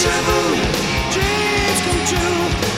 Deja vu, dreams come true.